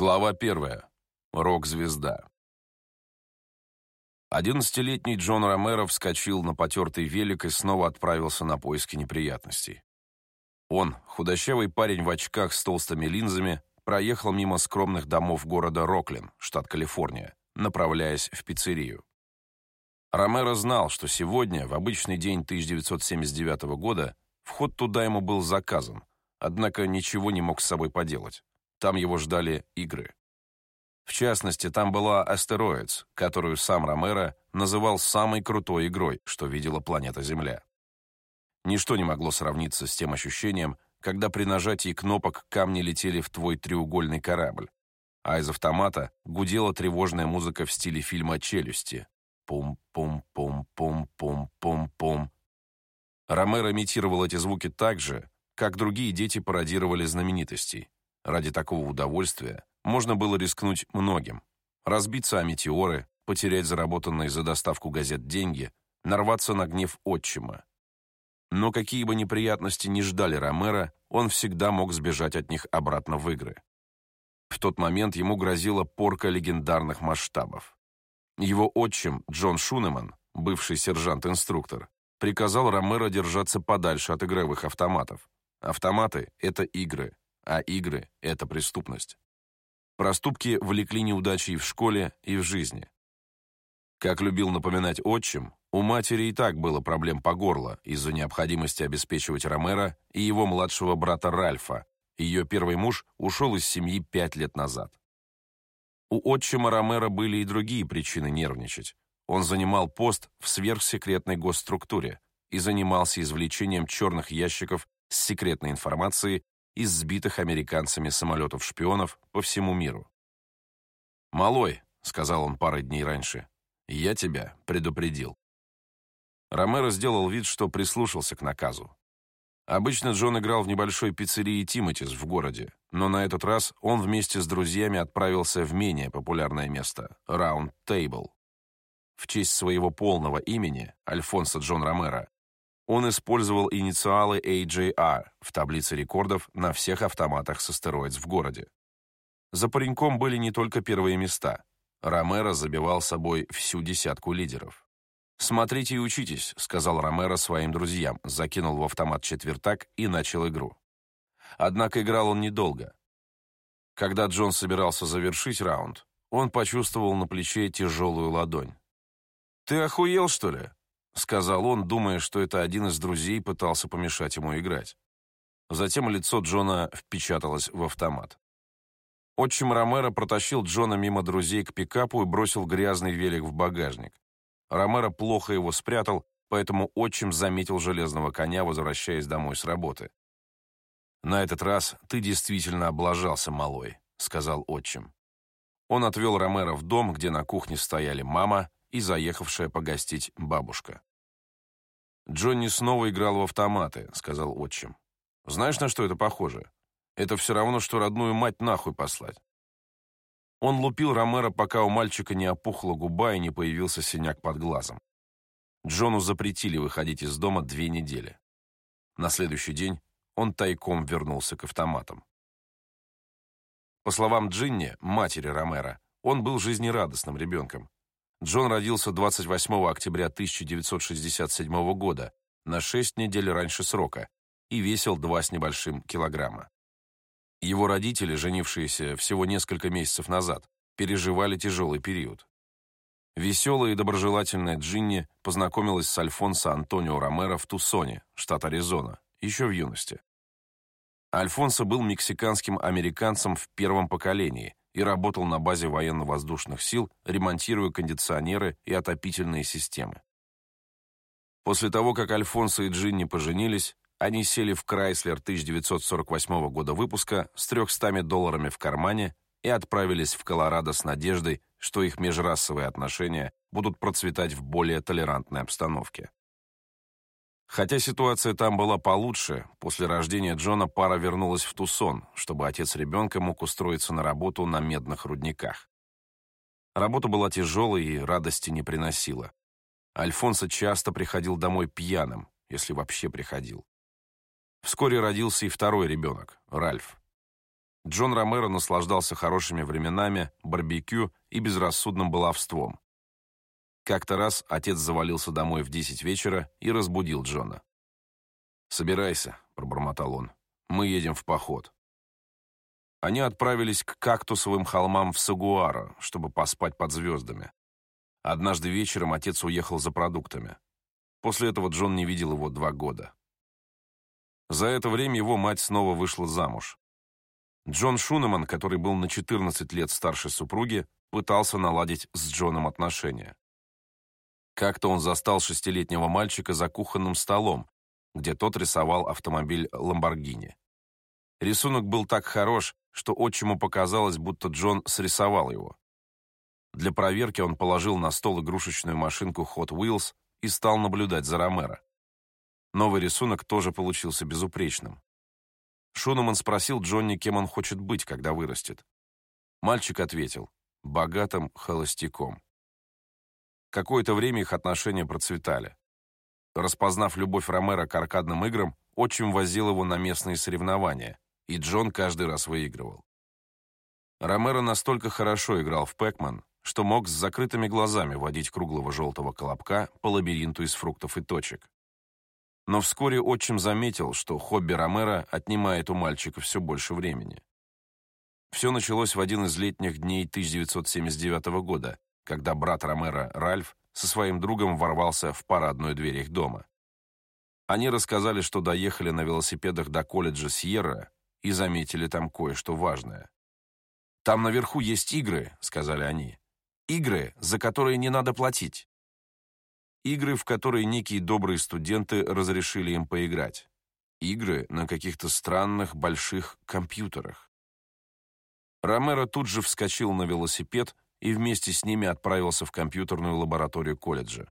Глава первая. Рок-звезда. Одиннадцатилетний Джон Ромеро вскочил на потертый велик и снова отправился на поиски неприятностей. Он, худощавый парень в очках с толстыми линзами, проехал мимо скромных домов города Роклин, штат Калифорния, направляясь в пиццерию. Ромеро знал, что сегодня, в обычный день 1979 года, вход туда ему был заказан, однако ничего не мог с собой поделать. Там его ждали игры. В частности, там была «Астероидс», которую сам Ромеро называл самой крутой игрой, что видела планета Земля. Ничто не могло сравниться с тем ощущением, когда при нажатии кнопок камни летели в твой треугольный корабль, а из автомата гудела тревожная музыка в стиле фильма «Челюсти». Пум-пум-пум-пум-пум-пум-пум. Ромеро имитировал эти звуки так же, как другие дети пародировали знаменитостей. Ради такого удовольствия можно было рискнуть многим. Разбиться о метеоры, потерять заработанные за доставку газет деньги, нарваться на гнев отчима. Но какие бы неприятности ни ждали Ромеро, он всегда мог сбежать от них обратно в игры. В тот момент ему грозила порка легендарных масштабов. Его отчим, Джон Шунеман, бывший сержант-инструктор, приказал Ромеро держаться подальше от игровых автоматов. Автоматы — это игры, а игры — это преступность. Проступки влекли неудачи и в школе, и в жизни. Как любил напоминать отчим, у матери и так было проблем по горло из-за необходимости обеспечивать Ромера и его младшего брата Ральфа. Ее первый муж ушел из семьи пять лет назад. У отчима Ромера были и другие причины нервничать. Он занимал пост в сверхсекретной госструктуре и занимался извлечением черных ящиков с секретной информацией из сбитых американцами самолетов-шпионов по всему миру. «Малой», — сказал он пары дней раньше, — «я тебя предупредил». Ромеро сделал вид, что прислушался к наказу. Обычно Джон играл в небольшой пиццерии «Тимотис» в городе, но на этот раз он вместе с друзьями отправился в менее популярное место — Round Table. В честь своего полного имени, Альфонсо Джон Ромеро, он использовал инициалы AJR в таблице рекордов на всех автоматах с астероидс в городе. За пареньком были не только первые места. Ромеро забивал собой всю десятку лидеров. «Смотрите и учитесь», — сказал Ромеро своим друзьям, закинул в автомат четвертак и начал игру. Однако играл он недолго. Когда Джон собирался завершить раунд, он почувствовал на плече тяжелую ладонь. «Ты охуел, что ли?» — сказал он, думая, что это один из друзей пытался помешать ему играть. Затем лицо Джона впечаталось в автомат. Отчим Ромеро протащил Джона мимо друзей к пикапу и бросил грязный велик в багажник. Ромеро плохо его спрятал, поэтому отчим заметил железного коня, возвращаясь домой с работы. «На этот раз ты действительно облажался, малой», — сказал отчим. Он отвел Ромеро в дом, где на кухне стояли мама и заехавшая погостить бабушка. «Джонни снова играл в автоматы», — сказал отчим. «Знаешь, на что это похоже? Это все равно, что родную мать нахуй послать». Он лупил Ромеро, пока у мальчика не опухла губа и не появился синяк под глазом. Джону запретили выходить из дома две недели. На следующий день он тайком вернулся к автоматам. По словам Джинни, матери Ромеро, он был жизнерадостным ребенком. Джон родился 28 октября 1967 года, на 6 недель раньше срока, и весил 2 с небольшим килограмма. Его родители, женившиеся всего несколько месяцев назад, переживали тяжелый период. Веселая и доброжелательная Джинни познакомилась с Альфонсо Антонио Ромеро в Тусоне, штат Аризона, еще в юности. Альфонсо был мексиканским американцем в первом поколении и работал на базе военно-воздушных сил, ремонтируя кондиционеры и отопительные системы. После того, как Альфонсо и Джинни поженились, они сели в Крайслер 1948 года выпуска с 300 долларами в кармане и отправились в Колорадо с надеждой, что их межрасовые отношения будут процветать в более толерантной обстановке. Хотя ситуация там была получше, после рождения Джона пара вернулась в Тусон, чтобы отец ребенка мог устроиться на работу на медных рудниках. Работа была тяжелой и радости не приносила. Альфонсо часто приходил домой пьяным, если вообще приходил. Вскоре родился и второй ребенок, Ральф. Джон Ромеро наслаждался хорошими временами, барбекю и безрассудным баловством. Как-то раз отец завалился домой в 10 вечера и разбудил Джона. «Собирайся», — пробормотал он, — «мы едем в поход». Они отправились к кактусовым холмам в Сагуаро, чтобы поспать под звездами. Однажды вечером отец уехал за продуктами. После этого Джон не видел его два года. За это время его мать снова вышла замуж. Джон Шунеман, который был на 14 лет старше супруги, пытался наладить с Джоном отношения. Как-то он застал шестилетнего мальчика за кухонным столом, где тот рисовал автомобиль «Ламборгини». Рисунок был так хорош, что отчиму показалось, будто Джон срисовал его. Для проверки он положил на стол игрушечную машинку Hot Wheels и стал наблюдать за Ромеро. Новый рисунок тоже получился безупречным. Шунеман спросил Джонни, кем он хочет быть, когда вырастет. Мальчик ответил — богатым холостяком. Какое-то время их отношения процветали. Распознав любовь Ромеро к аркадным играм, отчим возил его на местные соревнования, и Джон каждый раз выигрывал. Ромеро настолько хорошо играл в Пэкман, что мог с закрытыми глазами водить круглого желтого колобка по лабиринту из фруктов и точек. Но вскоре отчим заметил, что хобби Ромеро отнимает у мальчика все больше времени. Все началось в один из летних дней 1979 года, когда брат Ромеро, Ральф, со своим другом ворвался в парадную дверь их дома. Они рассказали, что доехали на велосипедах до колледжа Сьерра и заметили там кое-что важное. «Там наверху есть игры», — сказали они. «Игры, за которые не надо платить». Игры, в которые некие добрые студенты разрешили им поиграть. Игры на каких-то странных больших компьютерах. Ромеро тут же вскочил на велосипед и вместе с ними отправился в компьютерную лабораторию колледжа.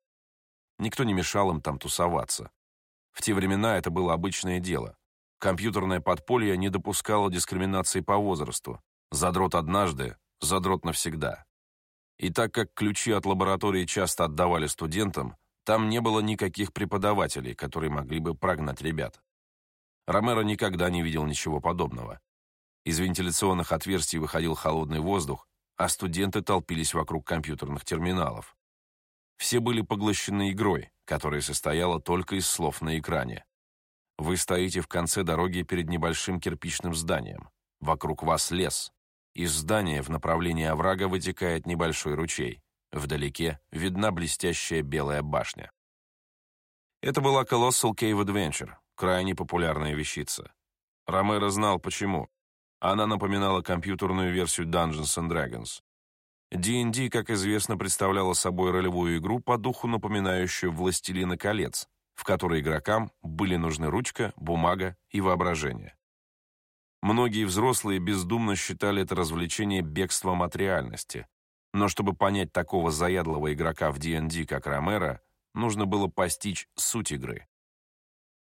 Никто не мешал им там тусоваться. В те времена это было обычное дело. Компьютерное подполье не допускало дискриминации по возрасту. Задрот однажды, задрот навсегда. И так как ключи от лаборатории часто отдавали студентам, там не было никаких преподавателей, которые могли бы прогнать ребят. Ромеро никогда не видел ничего подобного. Из вентиляционных отверстий выходил холодный воздух, а студенты толпились вокруг компьютерных терминалов. Все были поглощены игрой, которая состояла только из слов на экране. Вы стоите в конце дороги перед небольшим кирпичным зданием. Вокруг вас лес. Из здания в направлении оврага вытекает небольшой ручей. Вдалеке видна блестящая белая башня. Это была Colossal Cave Adventure, крайне популярная вещица. Ромеро знал почему. Она напоминала компьютерную версию Dungeons and Dragons. D&D, как известно, представляла собой ролевую игру по духу, напоминающую «Властелина колец», в которой игрокам были нужны ручка, бумага и воображение. Многие взрослые бездумно считали это развлечение бегством от реальности, но чтобы понять такого заядлого игрока в D&D, как Ромеро, нужно было постичь суть игры.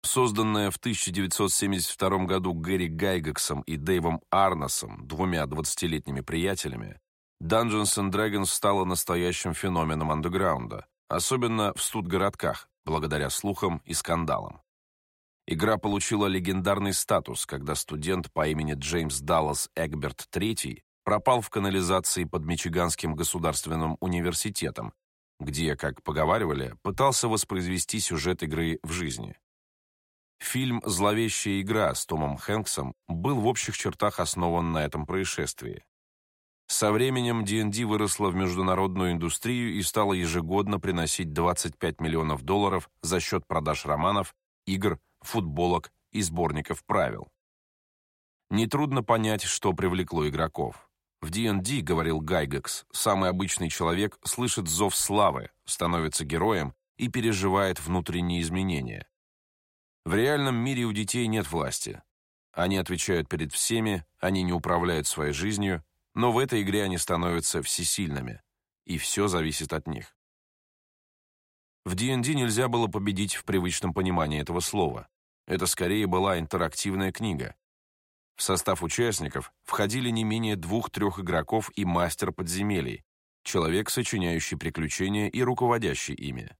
Созданная в 1972 году Гэри Гайгаксом и Дэйвом Арносом, двумя 20-летними приятелями, Dungeons and Dragons стала настоящим феноменом андеграунда, особенно в студгородках, благодаря слухам и скандалам. Игра получила легендарный статус, когда студент по имени Джеймс Даллас Эгберт III пропал в канализации под Мичиганским государственным университетом, где, как поговаривали, пытался воспроизвести сюжет игры в жизни. Фильм «Зловещая игра» с Томом Хэнксом был в общих чертах основан на этом происшествии. Со временем D&D выросла в международную индустрию и стала ежегодно приносить 25 миллионов долларов за счет продаж романов, игр, футболок и сборников правил. Нетрудно понять, что привлекло игроков. В D&D, говорил Гайгекс, самый обычный человек слышит зов славы, становится героем и переживает внутренние изменения. В реальном мире у детей нет власти. Они отвечают перед всеми, они не управляют своей жизнью, но в этой игре они становятся всесильными, и все зависит от них. В D&D нельзя было победить в привычном понимании этого слова. Это скорее была интерактивная книга. В состав участников входили не менее двух-трех игроков и мастер подземелий, человек, сочиняющий приключения и руководящий ими.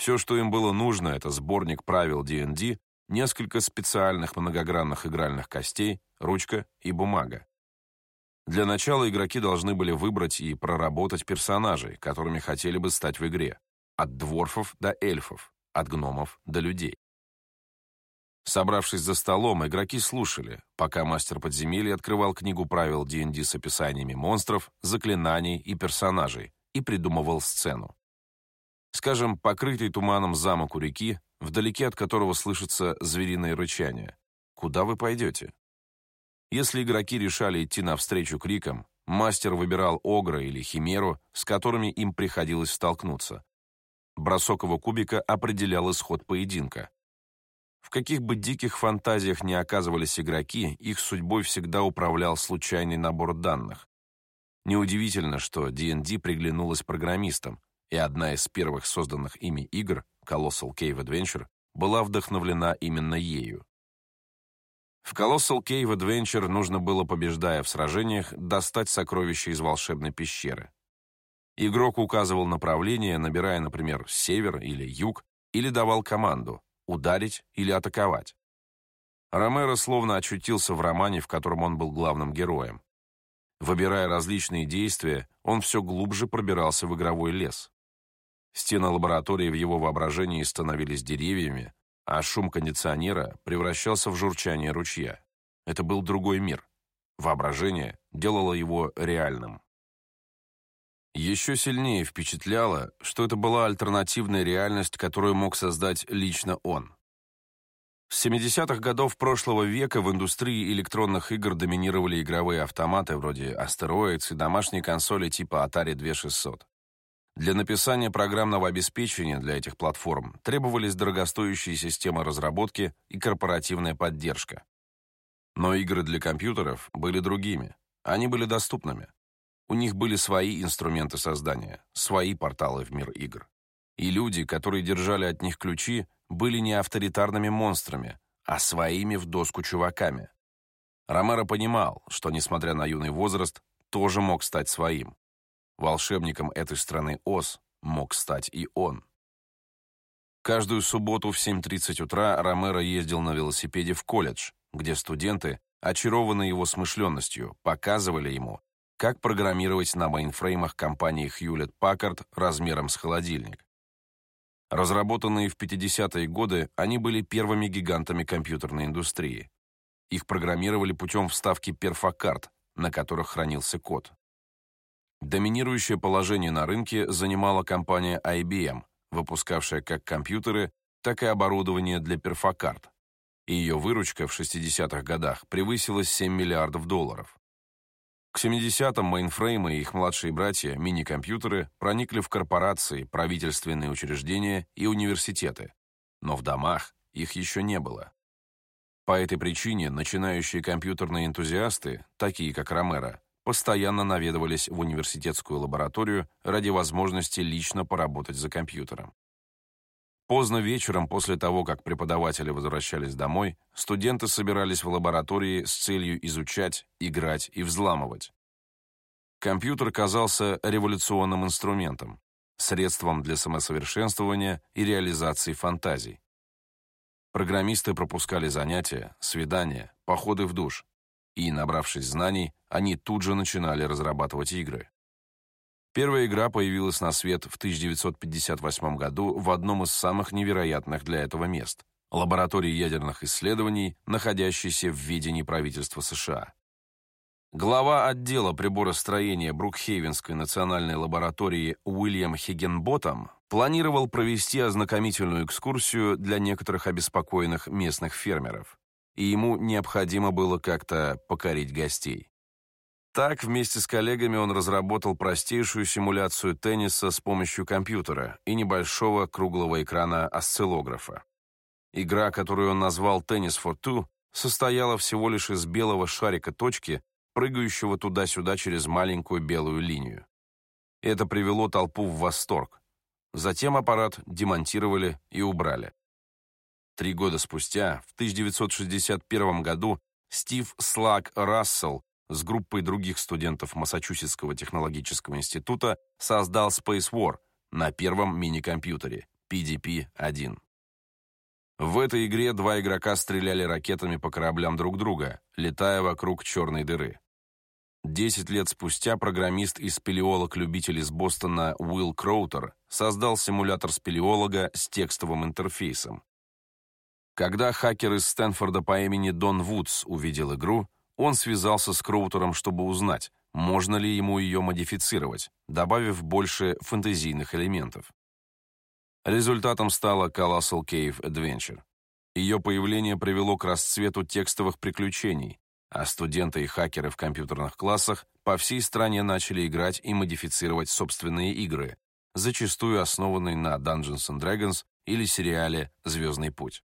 Все, что им было нужно, это сборник правил D&D, несколько специальных многогранных игральных костей, ручка и бумага. Для начала игроки должны были выбрать и проработать персонажей, которыми хотели бы стать в игре. От дворфов до эльфов, от гномов до людей. Собравшись за столом, игроки слушали, пока мастер подземелья открывал книгу правил D&D с описаниями монстров, заклинаний и персонажей и придумывал сцену. Скажем, покрытый туманом замок у реки, вдалеке от которого слышится звериное рычание. Куда вы пойдете? Если игроки решали идти навстречу крикам, мастер выбирал огра или химеру, с которыми им приходилось столкнуться. Бросок его кубика определял исход поединка. В каких бы диких фантазиях ни оказывались игроки, их судьбой всегда управлял случайный набор данных. Неудивительно, что D&D приглянулась программистам, и одна из первых созданных ими игр, Colossal Cave Adventure, была вдохновлена именно ею. В Colossal Cave Adventure нужно было, побеждая в сражениях, достать сокровища из волшебной пещеры. Игрок указывал направление, набирая, например, север или юг, или давал команду ударить или атаковать. Ромеро словно очутился в романе, в котором он был главным героем. Выбирая различные действия, он все глубже пробирался в игровой лес. Стены лаборатории в его воображении становились деревьями, а шум кондиционера превращался в журчание ручья. Это был другой мир. Воображение делало его реальным. Еще сильнее впечатляло, что это была альтернативная реальность, которую мог создать лично он. С 70-х годов прошлого века в индустрии электронных игр доминировали игровые автоматы вроде Asteroids и домашние консоли типа Atari 2600. Для написания программного обеспечения для этих платформ требовались дорогостоящие системы разработки и корпоративная поддержка. Но игры для компьютеров были другими. Они были доступными. У них были свои инструменты создания, свои порталы в мир игр. И люди, которые держали от них ключи, были не авторитарными монстрами, а своими в доску чуваками. Ромеро понимал, что, несмотря на юный возраст, тоже мог стать своим. Волшебником этой страны Оз мог стать и он. Каждую субботу в 7.30 утра Ромеро ездил на велосипеде в колледж, где студенты, очарованные его смышленностью, показывали ему, как программировать на мейнфреймах компании Hewlett-Packard размером с холодильник. Разработанные в 50-е годы, они были первыми гигантами компьютерной индустрии. Их программировали путем вставки перфокарт, на которых хранился код. Доминирующее положение на рынке занимала компания IBM, выпускавшая как компьютеры, так и оборудование для перфокарт. Ее выручка в 60-х годах превысила 7 миллиардов долларов. К 70-м мейнфреймы и их младшие братья, мини-компьютеры, проникли в корпорации, правительственные учреждения и университеты. Но в домах их еще не было. По этой причине начинающие компьютерные энтузиасты, такие как Ромеро, постоянно наведывались в университетскую лабораторию ради возможности лично поработать за компьютером. Поздно вечером, после того, как преподаватели возвращались домой, студенты собирались в лаборатории с целью изучать, играть и взламывать. Компьютер казался революционным инструментом, средством для самосовершенствования и реализации фантазий. Программисты пропускали занятия, свидания, походы в душ, и, набравшись знаний, они тут же начинали разрабатывать игры. Первая игра появилась на свет в 1958 году в одном из самых невероятных для этого мест – лаборатории ядерных исследований, находящейся в ведении правительства США. Глава отдела приборостроения Брукхейвенской национальной лаборатории Уильям Хиггенботом планировал провести ознакомительную экскурсию для некоторых обеспокоенных местных фермеров и ему необходимо было как-то покорить гостей. Так, вместе с коллегами он разработал простейшую симуляцию тенниса с помощью компьютера и небольшого круглого экрана осциллографа. Игра, которую он назвал «Tennis for Two», состояла всего лишь из белого шарика точки, прыгающего туда-сюда через маленькую белую линию. Это привело толпу в восторг. Затем аппарат демонтировали и убрали. Три года спустя, в 1961 году, Стив Слак Рассел с группой других студентов Массачусетского технологического института создал Space War на первом мини-компьютере PDP-1. В этой игре два игрока стреляли ракетами по кораблям друг друга, летая вокруг черной дыры. Десять лет спустя программист и спелеолог-любитель из Бостона Уилл Кроутер создал симулятор спелеолога с текстовым интерфейсом. Когда хакер из Стэнфорда по имени Дон Вудс увидел игру, он связался с Кроутером, чтобы узнать, можно ли ему ее модифицировать, добавив больше фэнтезийных элементов. Результатом стала Colossal Cave Adventure. Ее появление привело к расцвету текстовых приключений, а студенты и хакеры в компьютерных классах по всей стране начали играть и модифицировать собственные игры, зачастую основанные на Dungeons and Dragons или сериале «Звездный путь».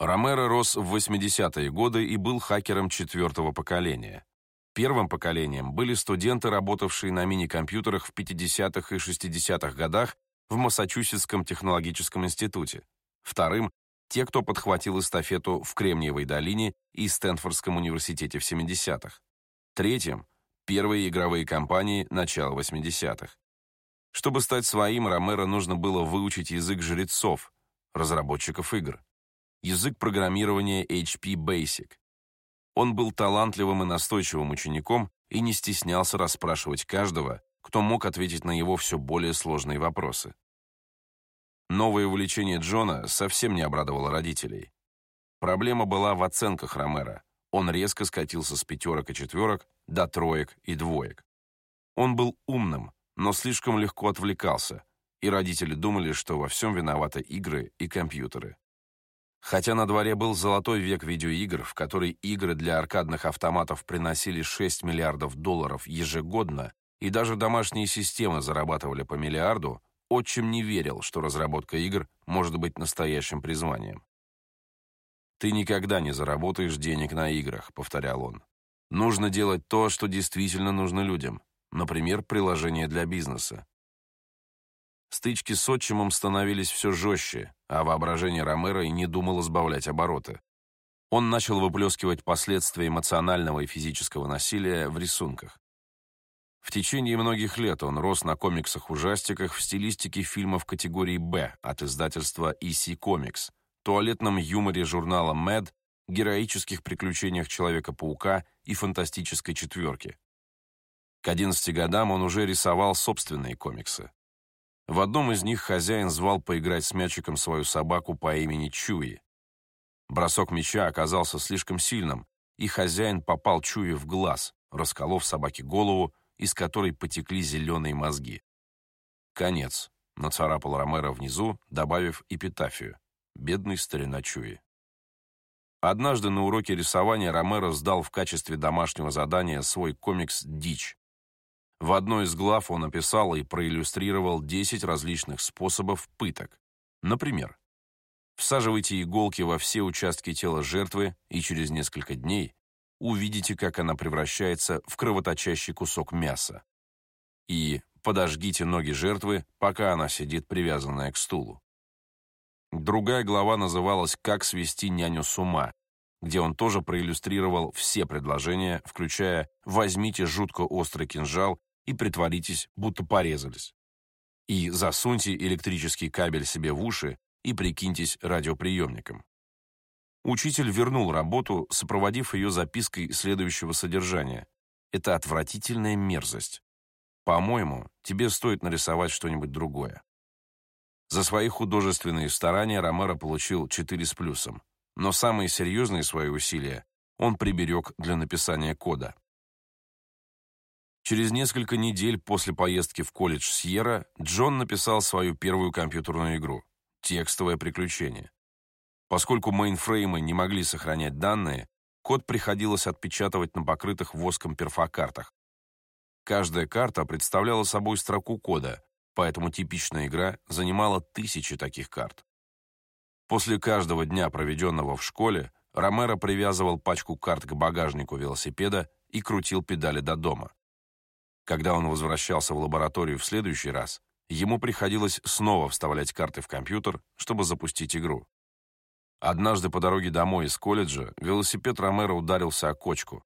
Ромеро рос в 80-е годы и был хакером четвертого поколения. Первым поколением были студенты, работавшие на мини-компьютерах в 50-х и 60-х годах в Массачусетском технологическом институте. Вторым — те, кто подхватил эстафету в Кремниевой долине и Стэнфордском университете в 70-х. Третьим — первые игровые компании начала 80-х. Чтобы стать своим, Ромеро нужно было выучить язык жрецов, разработчиков игр. Язык программирования HP Basic. Он был талантливым и настойчивым учеником и не стеснялся расспрашивать каждого, кто мог ответить на его все более сложные вопросы. Новое увлечение Джона совсем не обрадовало родителей. Проблема была в оценках Ромера. Он резко скатился с пятерок и четверок до троек и двоек. Он был умным, но слишком легко отвлекался, и родители думали, что во всем виноваты игры и компьютеры. Хотя на дворе был золотой век видеоигр, в который игры для аркадных автоматов приносили 6 миллиардов долларов ежегодно, и даже домашние системы зарабатывали по миллиарду, отчим не верил, что разработка игр может быть настоящим призванием. «Ты никогда не заработаешь денег на играх», — повторял он. «Нужно делать то, что действительно нужно людям, например, приложение для бизнеса». Стычки с отчимом становились все жестче, а воображение Ромеро и не думало сбавлять обороты. Он начал выплескивать последствия эмоционального и физического насилия в рисунках. В течение многих лет он рос на комиксах-ужастиках в стилистике фильмов категории «Б» от издательства EC Comics, туалетном юморе журнала Mad, героических приключениях Человека-паука и фантастической четверки. К 11 годам он уже рисовал собственные комиксы. В одном из них хозяин звал поиграть с мячиком свою собаку по имени Чуи. Бросок мяча оказался слишком сильным, и хозяин попал Чуи в глаз, расколов собаке голову из которой потекли зеленые мозги. «Конец», — нацарапал Ромеро внизу, добавив эпитафию. «Бедный старина Чуи». Однажды на уроке рисования Ромеро сдал в качестве домашнего задания свой комикс «Дичь». В одной из глав он описал и проиллюстрировал 10 различных способов пыток. Например, всаживайте иголки во все участки тела жертвы, и через несколько дней увидите, как она превращается в кровоточащий кусок мяса. И подожгите ноги жертвы, пока она сидит привязанная к стулу. Другая глава называлась «Как свести няню с ума», где он тоже проиллюстрировал все предложения, включая «возьмите жутко острый кинжал и притворитесь, будто порезались». И засуньте электрический кабель себе в уши и прикиньтесь радиоприемником. Учитель вернул работу, сопроводив ее запиской следующего содержания. «Это отвратительная мерзость. По-моему, тебе стоит нарисовать что-нибудь другое». За свои художественные старания Ромеро получил 4 с плюсом, но самые серьезные свои усилия он приберег для написания кода. Через несколько недель после поездки в колледж Сьерра Джон написал свою первую компьютерную игру «Текстовое приключение». Поскольку мейнфреймы не могли сохранять данные, код приходилось отпечатывать на покрытых воском перфокартах. Каждая карта представляла собой строку кода, поэтому типичная игра занимала тысячи таких карт. После каждого дня, проведенного в школе, Ромеро привязывал пачку карт к багажнику велосипеда и крутил педали до дома. Когда он возвращался в лабораторию в следующий раз, ему приходилось снова вставлять карты в компьютер, чтобы запустить игру. Однажды по дороге домой из колледжа велосипед Ромеро ударился о кочку.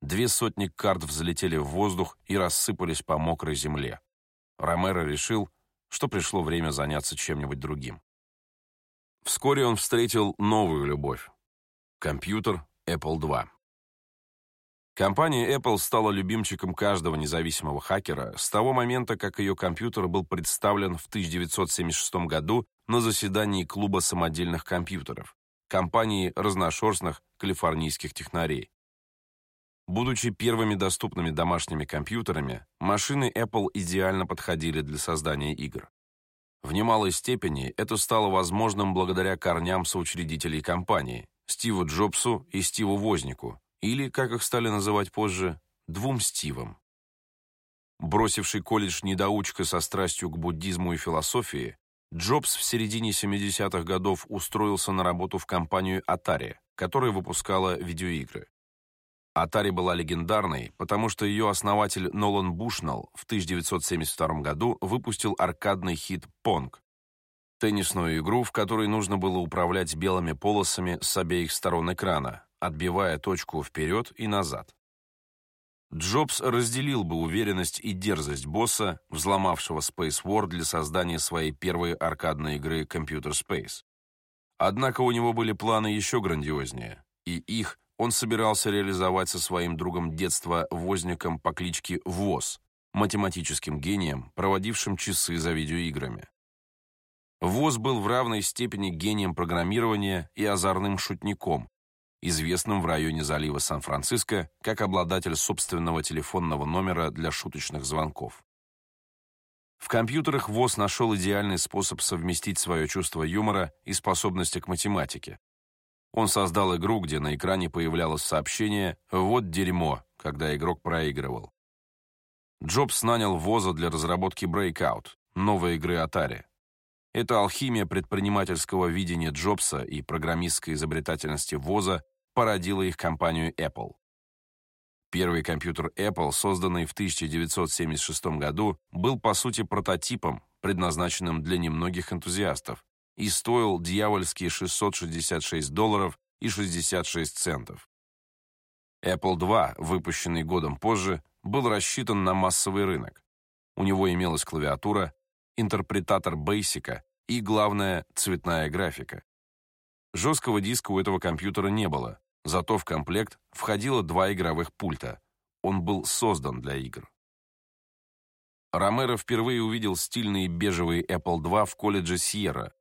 Две сотни карт взлетели в воздух и рассыпались по мокрой земле. Ромеро решил, что пришло время заняться чем-нибудь другим. Вскоре он встретил новую любовь – компьютер Apple II. Компания Apple стала любимчиком каждого независимого хакера с того момента, как ее компьютер был представлен в 1976 году на заседании клуба самодельных компьютеров, компании разношерстных калифорнийских технарей. Будучи первыми доступными домашними компьютерами, машины Apple идеально подходили для создания игр. В немалой степени это стало возможным благодаря корням соучредителей компании Стиву Джобсу и Стиву Вознику, или, как их стали называть позже, двум Стивам. Бросивший колледж недоучка со страстью к буддизму и философии, Джобс в середине 70-х годов устроился на работу в компанию Atari, которая выпускала видеоигры. Atari была легендарной, потому что ее основатель Нолан Бушнелл в 1972 году выпустил аркадный хит «Понг», теннисную игру, в которой нужно было управлять белыми полосами с обеих сторон экрана, отбивая точку вперед и назад. Джобс разделил бы уверенность и дерзость босса, взломавшего Space War для создания своей первой аркадной игры Computer Space. Однако у него были планы еще грандиознее, и их он собирался реализовать со своим другом детства Возником по кличке Воз, математическим гением, проводившим часы за видеоиграми. Воз был в равной степени гением программирования и озорным шутником, известным в районе залива Сан-Франциско как обладатель собственного телефонного номера для шуточных звонков. В компьютерах ВОЗ нашел идеальный способ совместить свое чувство юмора и способности к математике. Он создал игру, где на экране появлялось сообщение «Вот дерьмо», когда игрок проигрывал. Джобс нанял ВОЗа для разработки Breakout, новой игры Atari. Эта алхимия предпринимательского видения Джобса и программистской изобретательности ВОЗа породила их компанию Apple. Первый компьютер Apple, созданный в 1976 году, был по сути прототипом, предназначенным для немногих энтузиастов, и стоил дьявольские 666 долларов и 66 центов. Apple II, выпущенный годом позже, был рассчитан на массовый рынок. У него имелась клавиатура, интерпретатор Basic и, главное, цветная графика. Жесткого диска у этого компьютера не было, зато в комплект входило два игровых пульта. Он был создан для игр. Ромеро впервые увидел стильный бежевый Apple II в колледже Сьерра,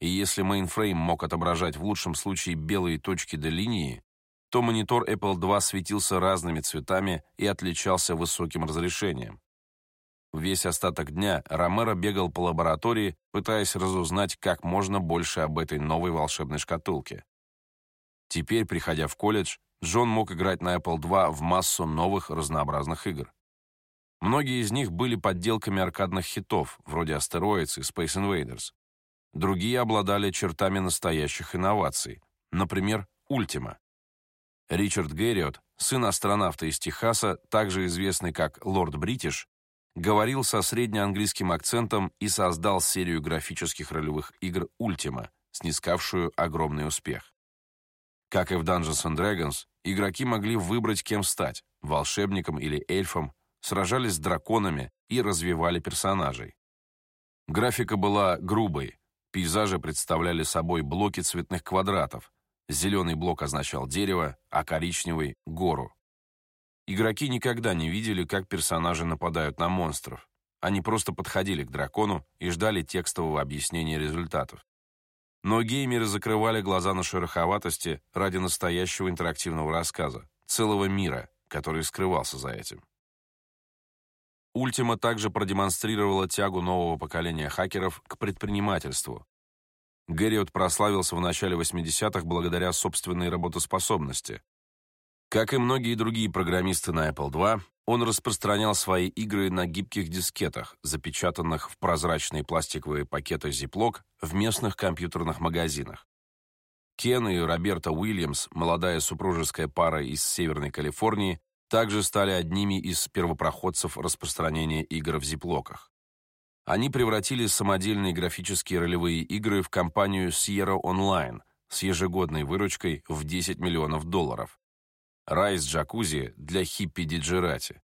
и если мейнфрейм мог отображать в лучшем случае белые точки да линии, то монитор Apple II светился разными цветами и отличался высоким разрешением. Весь остаток дня Ромеро бегал по лаборатории, пытаясь разузнать как можно больше об этой новой волшебной шкатулке. Теперь, приходя в колледж, Джон мог играть на Apple II в массу новых разнообразных игр. Многие из них были подделками аркадных хитов, вроде Asteroids и Space Invaders. Другие обладали чертами настоящих инноваций, например, Ultima. Ричард Герриот, сын астронавта из Техаса, также известный как Лорд Бритиш, говорил со среднеанглийским акцентом и создал серию графических ролевых игр Ultima, снискавшую огромный успех. Как и в Dungeons and Dragons, игроки могли выбрать, кем стать – волшебником или эльфом, сражались с драконами и развивали персонажей. Графика была грубой, пейзажи представляли собой блоки цветных квадратов, зеленый блок означал дерево, а коричневый – гору. Игроки никогда не видели, как персонажи нападают на монстров. Они просто подходили к дракону и ждали текстового объяснения результатов. Но геймеры закрывали глаза на шероховатости ради настоящего интерактивного рассказа, целого мира, который скрывался за этим. Ультима также продемонстрировала тягу нового поколения хакеров к предпринимательству. Гэриот прославился в начале 80-х благодаря собственной работоспособности. Как и многие другие программисты на Apple II, он распространял свои игры на гибких дискетах, запечатанных в прозрачные пластиковые пакеты Ziploc в местных компьютерных магазинах. Кен и Роберта Уильямс, молодая супружеская пара из Северной Калифорнии, также стали одними из первопроходцев распространения игр в зиплоках. Они превратили самодельные графические ролевые игры в компанию Sierra Online с ежегодной выручкой в 10 миллионов долларов. Рай с джакузи для хиппи-диджерати.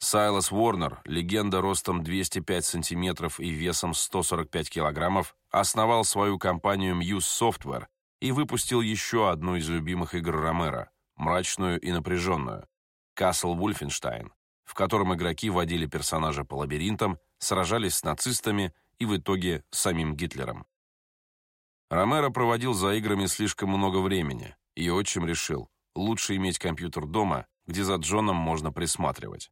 Сайлас Уорнер, легенда ростом 205 сантиметров и весом 145 килограммов, основал свою компанию Muse Software и выпустил еще одну из любимых игр Ромера, мрачную и напряженную, Castle Wolfenstein, в котором игроки водили персонажа по лабиринтам, сражались с нацистами и в итоге с самим Гитлером. Ромеро проводил за играми слишком много времени, и отчим решил, лучше иметь компьютер дома, где за Джоном можно присматривать.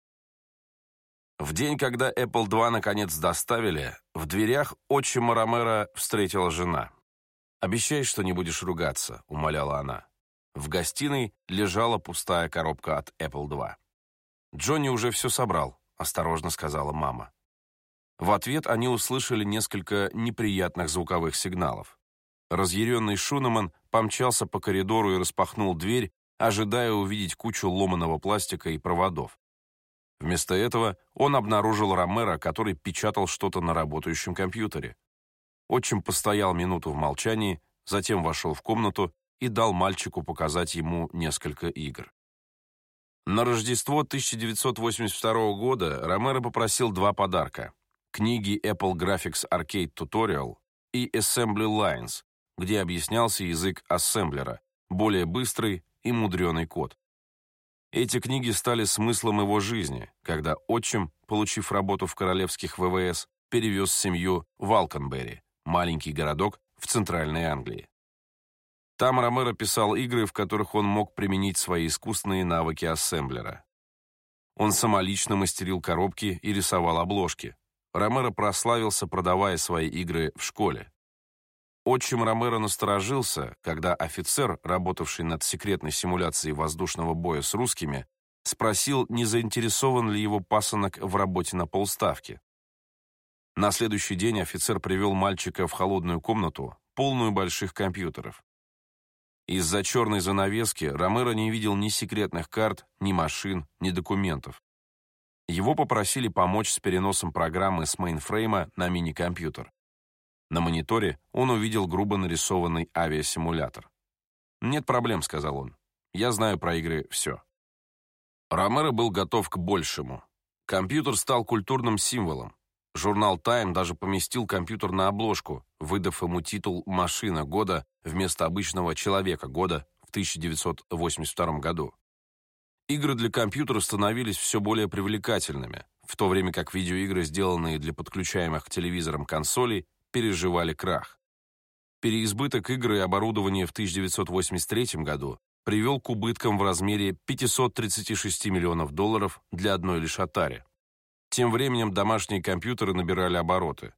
В день, когда Apple II наконец доставили, в дверях отчима Ромеро встретила жена. «Обещай, что не будешь ругаться», — умоляла она. В гостиной лежала пустая коробка от Apple II. «Джонни уже все собрал», — осторожно сказала мама. В ответ они услышали несколько неприятных звуковых сигналов. Разъяренный Шунеман помчался по коридору и распахнул дверь, ожидая увидеть кучу ломаного пластика и проводов. Вместо этого он обнаружил Ромеро, который печатал что-то на работающем компьютере. Отчим постоял минуту в молчании, затем вошел в комнату и дал мальчику показать ему несколько игр. На Рождество 1982 года Ромеро попросил два подарка — книги Apple Graphics Arcade Tutorial и Assembly Lines, где объяснялся язык ассемблера, более быстрый и мудреный код. Эти книги стали смыслом его жизни, когда отчим, получив работу в королевских ВВС, перевез семью в Алконберри, маленький городок в Центральной Англии. Там Ромеро писал игры, в которых он мог применить свои искусственные навыки ассемблера. Он самолично мастерил коробки и рисовал обложки. Ромеро прославился, продавая свои игры в школе. Отчим Ромеро насторожился, когда офицер, работавший над секретной симуляцией воздушного боя с русскими, спросил, не заинтересован ли его пасынок в работе на полставки. На следующий день офицер привел мальчика в холодную комнату, полную больших компьютеров. Из-за черной занавески Ромеро не видел ни секретных карт, ни машин, ни документов. Его попросили помочь с переносом программы с мейнфрейма на мини-компьютер. На мониторе он увидел грубо нарисованный авиасимулятор. «Нет проблем», — сказал он. «Я знаю про игры все». Ромеро был готов к большему. Компьютер стал культурным символом. Журнал Time даже поместил компьютер на обложку, выдав ему титул «Машина года» вместо обычного «Человека года» в 1982 году. Игры для компьютера становились все более привлекательными, в то время как видеоигры, сделанные для подключаемых к телевизорам консолей, переживали крах. Переизбыток игр и оборудования в 1983 году привел к убыткам в размере 536 миллионов долларов для одной лишь Atari. Тем временем домашние компьютеры набирали обороты.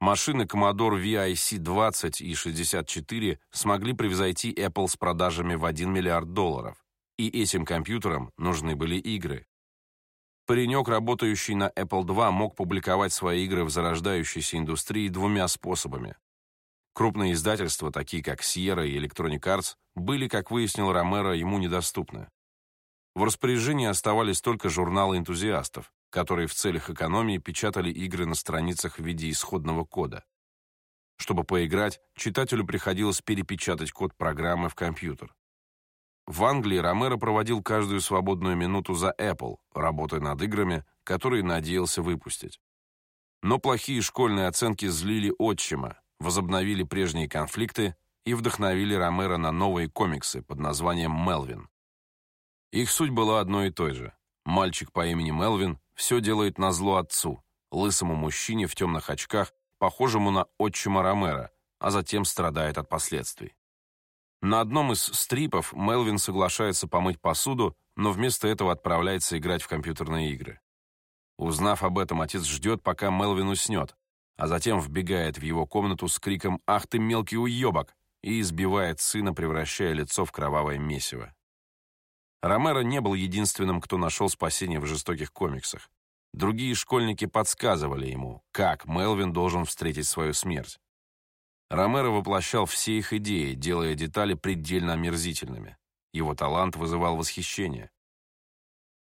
Машины Commodore VIC-20 и 64 смогли превзойти Apple с продажами в 1 миллиард долларов, и этим компьютерам нужны были игры. Паренек, работающий на Apple II, мог публиковать свои игры в зарождающейся индустрии двумя способами. Крупные издательства, такие как Sierra и Electronic Arts, были, как выяснил Ромеро, ему недоступны. В распоряжении оставались только журналы энтузиастов, которые в целях экономии печатали игры на страницах в виде исходного кода. Чтобы поиграть, читателю приходилось перепечатать код программы в компьютер. В Англии Ромеро проводил каждую свободную минуту за Apple, работая над играми, которые надеялся выпустить. Но плохие школьные оценки злили отчима, возобновили прежние конфликты и вдохновили Ромеро на новые комиксы под названием «Мелвин». Их суть была одной и той же. Мальчик по имени Мелвин все делает на зло отцу, лысому мужчине в темных очках, похожему на отчима Ромеро, а затем страдает от последствий. На одном из стрипов Мелвин соглашается помыть посуду, но вместо этого отправляется играть в компьютерные игры. Узнав об этом, отец ждет, пока Мелвин уснет, а затем вбегает в его комнату с криком «Ах ты мелкий уебок!» и избивает сына, превращая лицо в кровавое месиво. Ромеро не был единственным, кто нашел спасение в жестоких комиксах. Другие школьники подсказывали ему, как Мелвин должен встретить свою смерть. Ромеро воплощал все их идеи, делая детали предельно омерзительными. Его талант вызывал восхищение.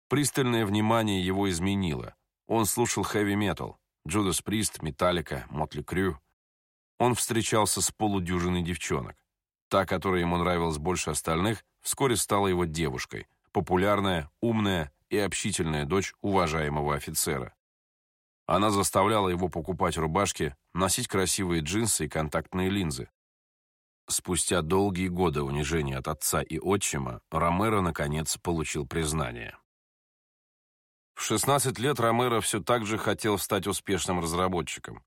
Пристальное внимание его изменило. Он слушал хэви-метал, Джудас Прист, Металлика, Мотли Крю. Он встречался с полудюжиной девчонок. Та, которая ему нравилась больше остальных, вскоре стала его девушкой, популярная, умная и общительная дочь уважаемого офицера. Она заставляла его покупать рубашки, носить красивые джинсы и контактные линзы. Спустя долгие годы унижения от отца и отчима, Ромеро, наконец, получил признание. В 16 лет Ромеро все так же хотел стать успешным разработчиком.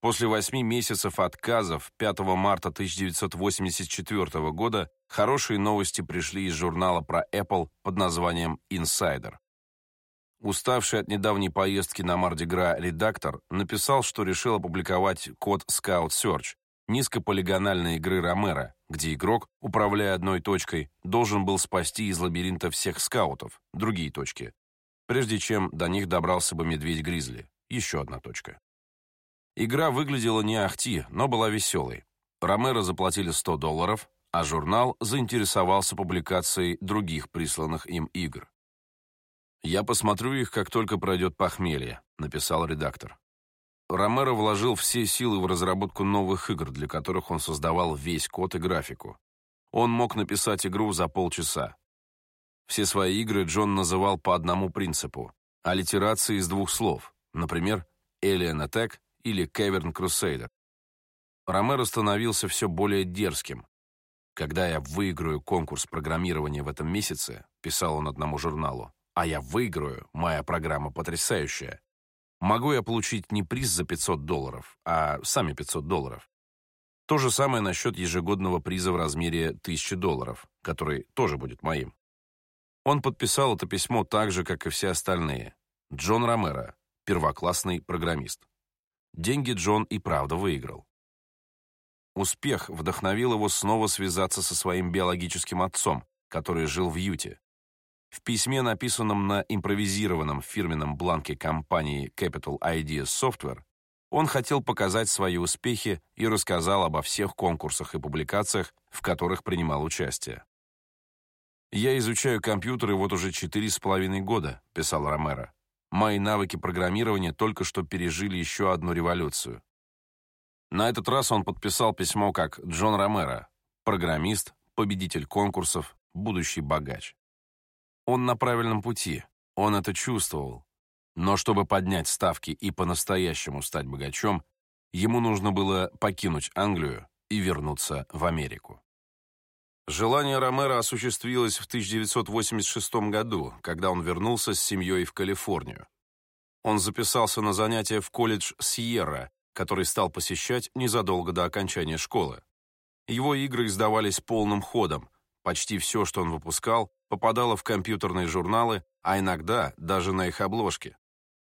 После восьми месяцев отказов 5 марта 1984 года хорошие новости пришли из журнала про Apple под названием Insider. Уставший от недавней поездки на Мардигра редактор написал, что решил опубликовать код Scout Search, низкополигональной игры Ромеро, где игрок, управляя одной точкой, должен был спасти из лабиринта всех скаутов, другие точки, прежде чем до них добрался бы медведь-гризли, еще одна точка. Игра выглядела не ахти, но была веселой. Ромеро заплатили 100 долларов, а журнал заинтересовался публикацией других присланных им игр. «Я посмотрю их, как только пройдет похмелье», — написал редактор. Ромеро вложил все силы в разработку новых игр, для которых он создавал весь код и графику. Он мог написать игру за полчаса. Все свои игры Джон называл по одному принципу — аллитерации из двух слов, например, Alien Attack или Cavern Crusader. Ромеро становился все более дерзким. «Когда я выиграю конкурс программирования в этом месяце», — писал он одному журналу, «а я выиграю, моя программа потрясающая, Могу я получить не приз за 500 долларов, а сами 500 долларов. То же самое насчет ежегодного приза в размере 1000 долларов, который тоже будет моим. Он подписал это письмо так же, как и все остальные. Джон Ромеро, первоклассный программист. Деньги Джон и правда выиграл. Успех вдохновил его снова связаться со своим биологическим отцом, который жил в Юте, в письме, написанном на импровизированном фирменном бланке компании Capital Ideas Software, он хотел показать свои успехи и рассказал обо всех конкурсах и публикациях, в которых принимал участие. «Я изучаю компьютеры вот уже четыре с половиной года», — писал Ромеро. «Мои навыки программирования только что пережили еще одну революцию». На этот раз он подписал письмо как Джон Ромеро, программист, победитель конкурсов, будущий богач. Он на правильном пути, он это чувствовал. Но чтобы поднять ставки и по-настоящему стать богачом, ему нужно было покинуть Англию и вернуться в Америку. Желание Ромеро осуществилось в 1986 году, когда он вернулся с семьей в Калифорнию. Он записался на занятия в колледж Сьерра, который стал посещать незадолго до окончания школы. Его игры издавались полным ходом, почти все, что он выпускал, попадало в компьютерные журналы, а иногда даже на их обложки.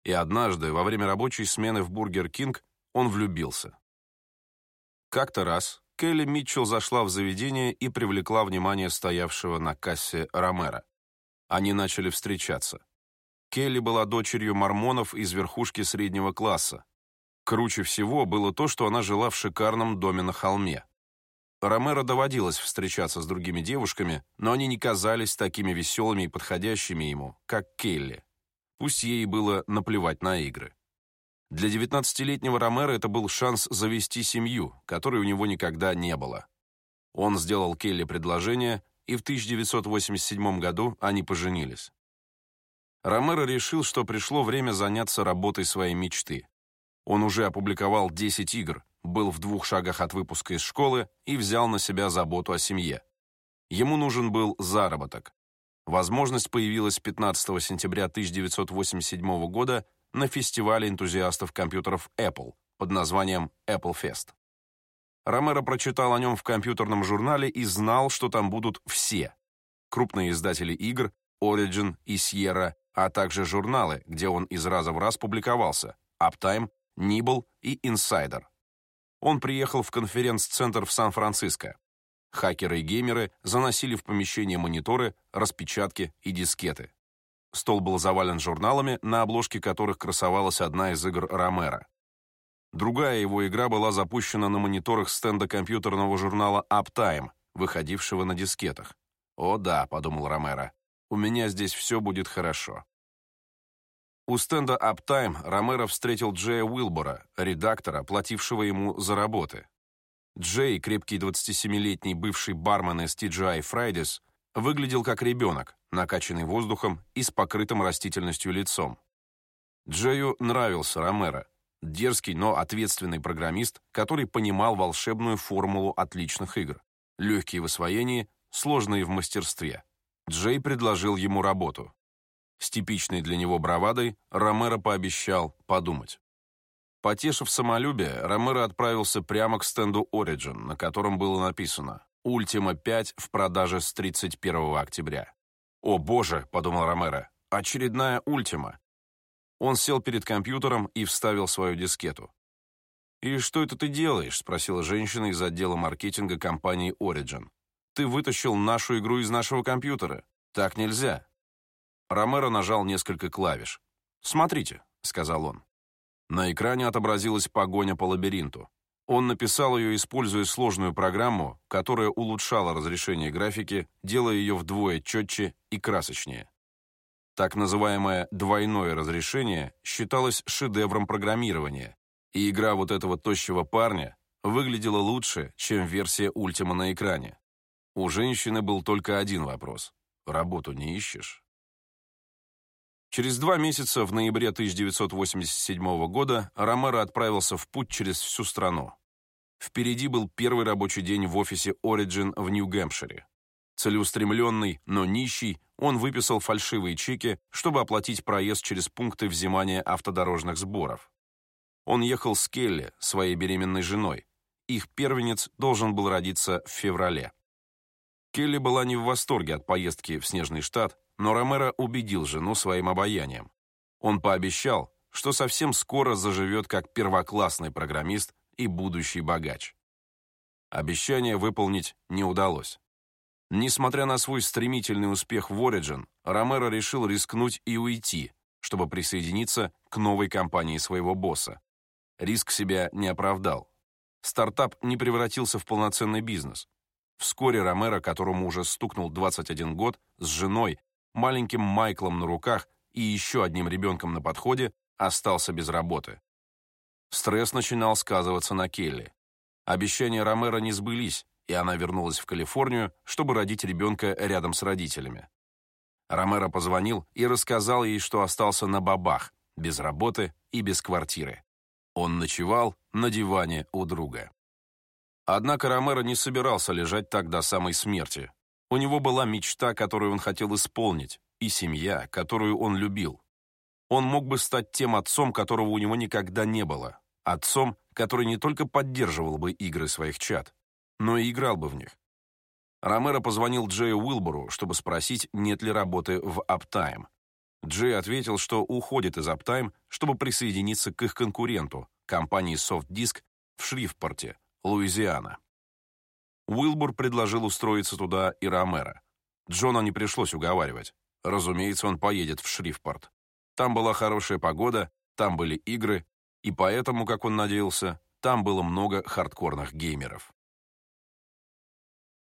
И однажды, во время рабочей смены в Бургер Кинг, он влюбился. Как-то раз Келли Митчелл зашла в заведение и привлекла внимание стоявшего на кассе Ромеро. Они начали встречаться. Келли была дочерью мормонов из верхушки среднего класса. Круче всего было то, что она жила в шикарном доме на холме. Ромеро доводилось встречаться с другими девушками, но они не казались такими веселыми и подходящими ему, как Келли. Пусть ей было наплевать на игры. Для 19-летнего Ромеро это был шанс завести семью, которой у него никогда не было. Он сделал Келли предложение, и в 1987 году они поженились. Ромеро решил, что пришло время заняться работой своей мечты. Он уже опубликовал 10 игр, был в двух шагах от выпуска из школы и взял на себя заботу о семье. Ему нужен был заработок. Возможность появилась 15 сентября 1987 года на фестивале энтузиастов компьютеров Apple под названием Apple Fest. Ромеро прочитал о нем в компьютерном журнале и знал, что там будут все. Крупные издатели игр, Origin и Sierra, а также журналы, где он из раза в раз публиковался, Uptime, Nibble и Insider. Он приехал в конференц-центр в Сан-Франциско. Хакеры и геймеры заносили в помещение мониторы, распечатки и дискеты. Стол был завален журналами, на обложке которых красовалась одна из игр Ромера. Другая его игра была запущена на мониторах стенда компьютерного журнала Uptime, выходившего на дискетах. «О да», — подумал Ромеро, — «у меня здесь все будет хорошо». У стенда Uptime Ромеро встретил Джея Уилбора, редактора, платившего ему за работы. Джей, крепкий 27-летний бывший бармен из TGI Fridays, выглядел как ребенок, накачанный воздухом и с покрытым растительностью лицом. Джею нравился Ромеро, дерзкий, но ответственный программист, который понимал волшебную формулу отличных игр. Легкие в освоении, сложные в мастерстве. Джей предложил ему работу. С типичной для него бравадой Ромеро пообещал подумать. Потешив самолюбие, Ромеро отправился прямо к стенду Origin, на котором было написано «Ультима 5 в продаже с 31 октября». «О боже!» — подумал Ромеро. «Очередная Ультима!» Он сел перед компьютером и вставил свою дискету. «И что это ты делаешь?» — спросила женщина из отдела маркетинга компании Origin. «Ты вытащил нашу игру из нашего компьютера. Так нельзя». Ромеро нажал несколько клавиш. «Смотрите», — сказал он. На экране отобразилась погоня по лабиринту. Он написал ее, используя сложную программу, которая улучшала разрешение графики, делая ее вдвое четче и красочнее. Так называемое «двойное разрешение» считалось шедевром программирования, и игра вот этого тощего парня выглядела лучше, чем версия Ультима на экране. У женщины был только один вопрос. «Работу не ищешь?» Через два месяца, в ноябре 1987 года, Ромеро отправился в путь через всю страну. Впереди был первый рабочий день в офисе Origin в Нью-Гэмпшире. Целеустремленный, но нищий, он выписал фальшивые чеки, чтобы оплатить проезд через пункты взимания автодорожных сборов. Он ехал с Келли, своей беременной женой. Их первенец должен был родиться в феврале. Келли была не в восторге от поездки в Снежный Штат, но Ромеро убедил жену своим обаянием. Он пообещал, что совсем скоро заживет как первоклассный программист и будущий богач. Обещание выполнить не удалось. Несмотря на свой стремительный успех в Origin, Ромеро решил рискнуть и уйти, чтобы присоединиться к новой компании своего босса. Риск себя не оправдал. Стартап не превратился в полноценный бизнес. Вскоре Ромеро, которому уже стукнул 21 год, с женой маленьким Майклом на руках и еще одним ребенком на подходе, остался без работы. Стресс начинал сказываться на Келли. Обещания Ромеро не сбылись, и она вернулась в Калифорнию, чтобы родить ребенка рядом с родителями. Ромеро позвонил и рассказал ей, что остался на бабах, без работы и без квартиры. Он ночевал на диване у друга. Однако Ромеро не собирался лежать так до самой смерти. У него была мечта, которую он хотел исполнить, и семья, которую он любил. Он мог бы стать тем отцом, которого у него никогда не было. Отцом, который не только поддерживал бы игры своих чад, но и играл бы в них. Ромеро позвонил Джею Уилбору, чтобы спросить, нет ли работы в Uptime. Джей ответил, что уходит из Uptime, чтобы присоединиться к их конкуренту, компании SoftDisk в Шрифпорте, Луизиана. Уилбур предложил устроиться туда и Ромеро. Джона не пришлось уговаривать. Разумеется, он поедет в Шрифпорт. Там была хорошая погода, там были игры, и поэтому, как он надеялся, там было много хардкорных геймеров.